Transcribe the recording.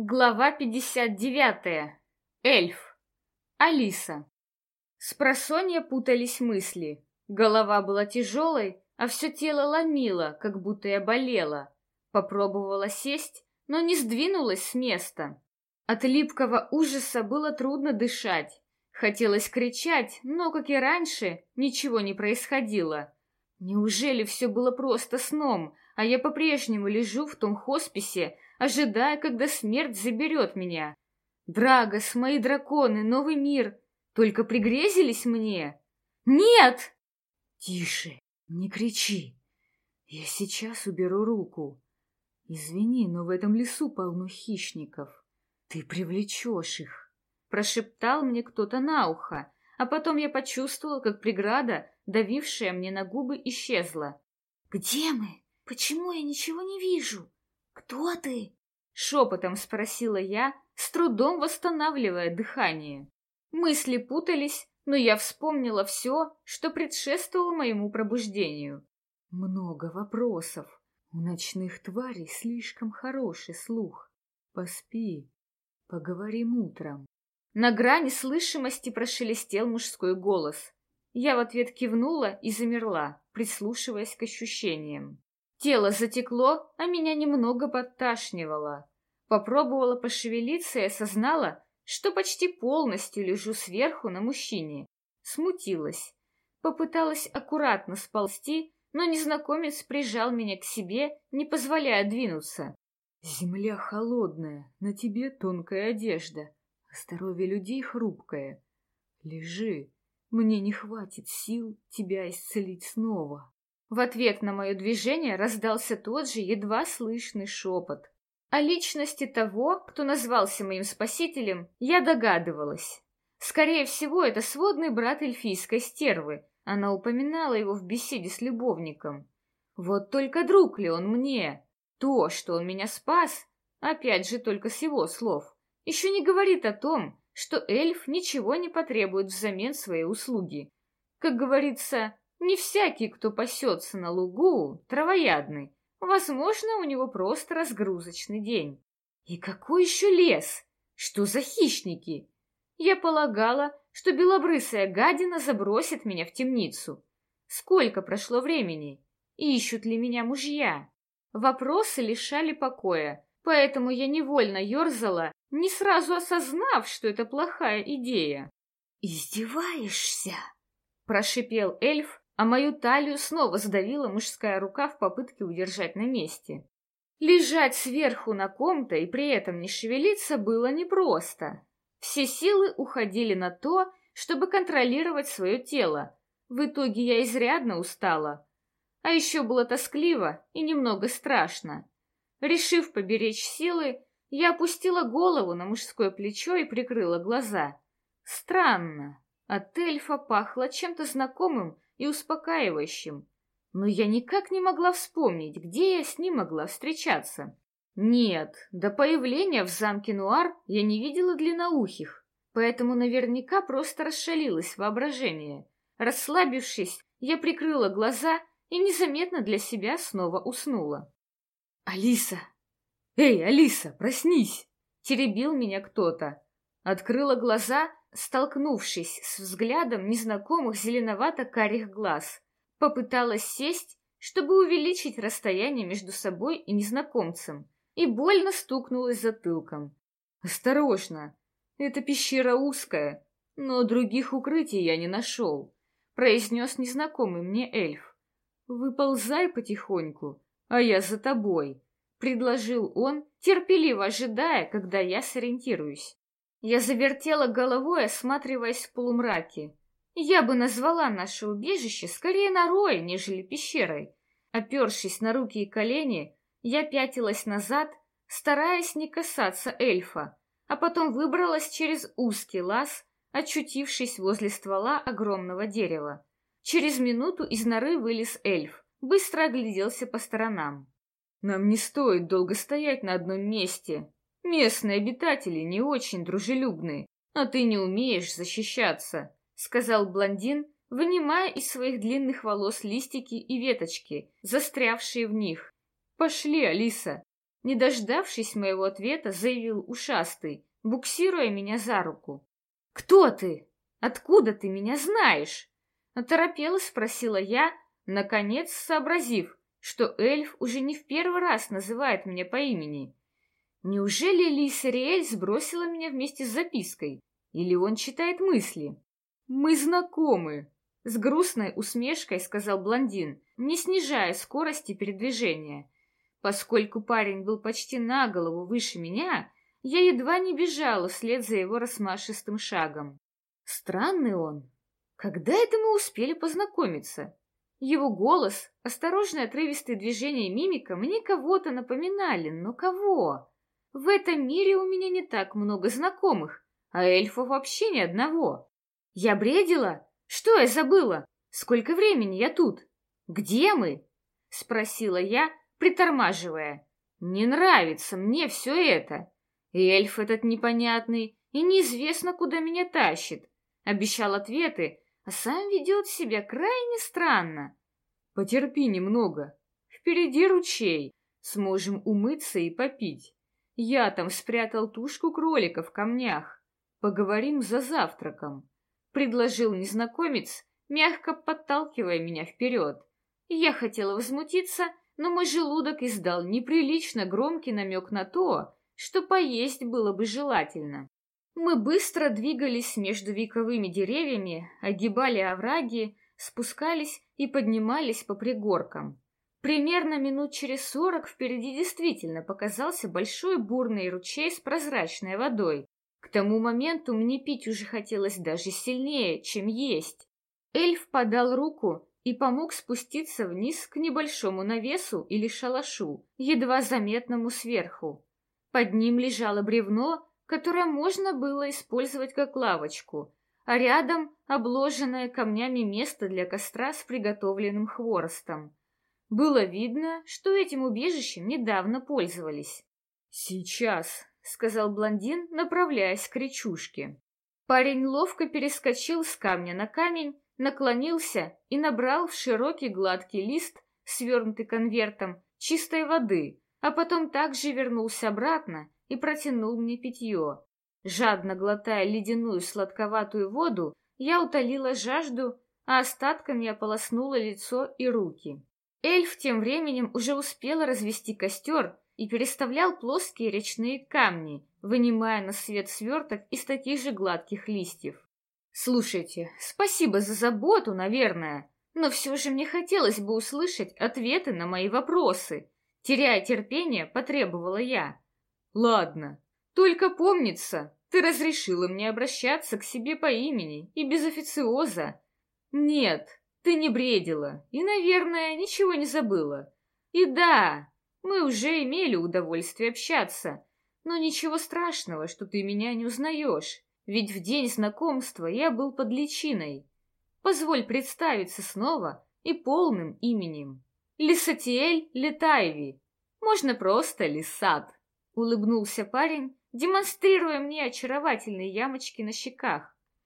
Глава 59. Эльф. Алиса. С просонья путались мысли. Голова была тяжелой, а все тело ломило, как будто я болела. Попробовала сесть, но не сдвинулась с места. От липкого ужаса было трудно дышать. Хотелось кричать, но, как и раньше, ничего не происходило. Неужели все было просто сном, а я по-прежнему лежу в том хосписе, ожидая, когда смерть заберет меня. Драгос, мои драконы, новый мир, только пригрезились мне? Нет! Тише, не кричи. Я сейчас уберу руку. Извини, но в этом лесу полно хищников. Ты привлечешь их. Прошептал мне кто-то на ухо, а потом я почувствовал, как преграда, давившая мне на губы, исчезла. «Где мы? Почему я ничего не вижу?» «Кто ты?» — шепотом спросила я, с трудом восстанавливая дыхание. Мысли путались, но я вспомнила все, что предшествовало моему пробуждению. Много вопросов. У ночных тварей слишком хороший слух. Поспи, поговорим утром. На грани слышимости прошелестел мужской голос. Я в ответ кивнула и замерла, прислушиваясь к ощущениям. Тело затекло, а меня немного подташнивало. Попробовала пошевелиться и осознала, что почти полностью лежу сверху на мужчине. Смутилась. Попыталась аккуратно сползти, но незнакомец прижал меня к себе, не позволяя двинуться. «Земля холодная, на тебе тонкая одежда, а здоровье людей хрупкое. Лежи, мне не хватит сил тебя исцелить снова». В ответ на мое движение раздался тот же едва слышный шепот. О личности того, кто назвался моим спасителем, я догадывалась. Скорее всего, это сводный брат эльфийской стервы. Она упоминала его в беседе с любовником. Вот только друг ли он мне? То, что он меня спас, опять же только с его слов, еще не говорит о том, что эльф ничего не потребует взамен своей услуги. Как говорится, не всякий, кто пасется на лугу, травоядный. Возможно, у него просто разгрузочный день. И какой еще лес? Что за хищники? Я полагала, что белобрысая гадина забросит меня в темницу. Сколько прошло времени? Ищут ли меня мужья? Вопросы лишали покоя, поэтому я невольно ерзала, не сразу осознав, что это плохая идея. «Издеваешься?» — прошипел эльф, а мою талию снова сдавила мужская рука в попытке удержать на месте. Лежать сверху на ком-то и при этом не шевелиться было непросто. Все силы уходили на то, чтобы контролировать свое тело. В итоге я изрядно устала. А еще было тоскливо и немного страшно. Решив поберечь силы, я опустила голову на мужское плечо и прикрыла глаза. Странно. От эльфа пахло чем-то знакомым и успокаивающим. Но я никак не могла вспомнить, где я с ним могла встречаться. Нет, до появления в замке Нуар я не видела длинноухих, поэтому наверняка просто расшалилось воображение. Расслабившись, я прикрыла глаза и незаметно для себя снова уснула. «Алиса! Эй, Алиса, проснись!» Теребил меня кто-то. Открыла глаза столкнувшись с взглядом незнакомых зеленовато-карих глаз. Попыталась сесть, чтобы увеличить расстояние между собой и незнакомцем, и больно стукнулась затылком. «Осторожно! Эта пещера узкая, но других укрытий я не нашел», — произнес незнакомый мне эльф. «Выползай потихоньку, а я за тобой», — предложил он, терпеливо ожидая, когда я сориентируюсь. Я завертела головой, осматриваясь в полумраке. Я бы назвала наше убежище скорее норой, нежели пещерой. Опершись на руки и колени, я пятилась назад, стараясь не касаться эльфа, а потом выбралась через узкий лаз, очутившись возле ствола огромного дерева. Через минуту из норы вылез эльф, быстро огляделся по сторонам. «Нам не стоит долго стоять на одном месте», Местные обитатели не очень дружелюбны, а ты не умеешь защищаться, сказал блондин, вынимая из своих длинных волос листики и веточки, застрявшие в них. Пошли, Алиса. Не дождавшись моего ответа, заявил ушастый, буксируя меня за руку. «Кто ты? Откуда ты меня знаешь?» Оторопела спросила я, наконец сообразив, что эльф уже не в первый раз называет меня по имени. Неужели Лиса сбросила меня вместе с запиской? Или он читает мысли? «Мы знакомы», — с грустной усмешкой сказал блондин, не снижая скорости передвижения. Поскольку парень был почти на голову выше меня, я едва не бежала вслед за его рассмашистым шагом. Странный он. Когда это мы успели познакомиться? Его голос, осторожные отрывистые движения мимика мне кого-то напоминали, но кого? В этом мире у меня не так много знакомых, а эльфов вообще ни одного. Я бредила? Что я забыла? Сколько времени я тут? Где мы? Спросила я, притормаживая. Не нравится мне все это. Эльф этот непонятный и неизвестно, куда меня тащит. Обещал ответы, а сам ведет себя крайне странно. Потерпи немного. Впереди ручей. Сможем умыться и попить. Я там спрятал тушку кролика в камнях. Поговорим за завтраком. Предложил незнакомец, мягко подталкивая меня вперед. Я хотела возмутиться, но мой желудок издал неприлично громкий намек на то, что поесть было бы желательно. Мы быстро двигались между вековыми деревьями, огибали овраги, спускались и поднимались по пригоркам. Примерно минут через сорок впереди действительно показался большой бурный ручей с прозрачной водой. К тому моменту мне пить уже хотелось даже сильнее, чем есть. Эльф подал руку и помог спуститься вниз к небольшому навесу или шалашу, едва заметному сверху. Под ним лежало бревно, которое можно было использовать как лавочку, а рядом обложенное камнями место для костра с приготовленным хворостом. Было видно, что этим убежищем недавно пользовались. «Сейчас», — сказал блондин, направляясь к речушке. Парень ловко перескочил с камня на камень, наклонился и набрал в широкий гладкий лист, свернутый конвертом, чистой воды, а потом также вернулся обратно и протянул мне питье. Жадно глотая ледяную сладковатую воду, я утолила жажду, а остатками ополоснула лицо и руки. Эльф тем временем уже успел развести костер и переставлял плоские речные камни, вынимая на свет сверток из таких же гладких листьев. Слушайте, спасибо за заботу, наверное, но все же мне хотелось бы услышать ответы на мои вопросы. Теряя терпение, потребовала я. Ладно, только помнится, ты разрешила мне обращаться к себе по имени и без официоза. Нет, ты не бредила и, наверное, ничего не забыла. И да, мы уже имели удовольствие общаться, но ничего страшного, что ты меня не узнаешь ведь в день знакомства я был под личиной. Позволь представиться снова и полным именем. Лисатиэль Летайви. Можно просто Лисат. Улыбнулся парень, демонстрируя мне очаровательные ямочки на щеках.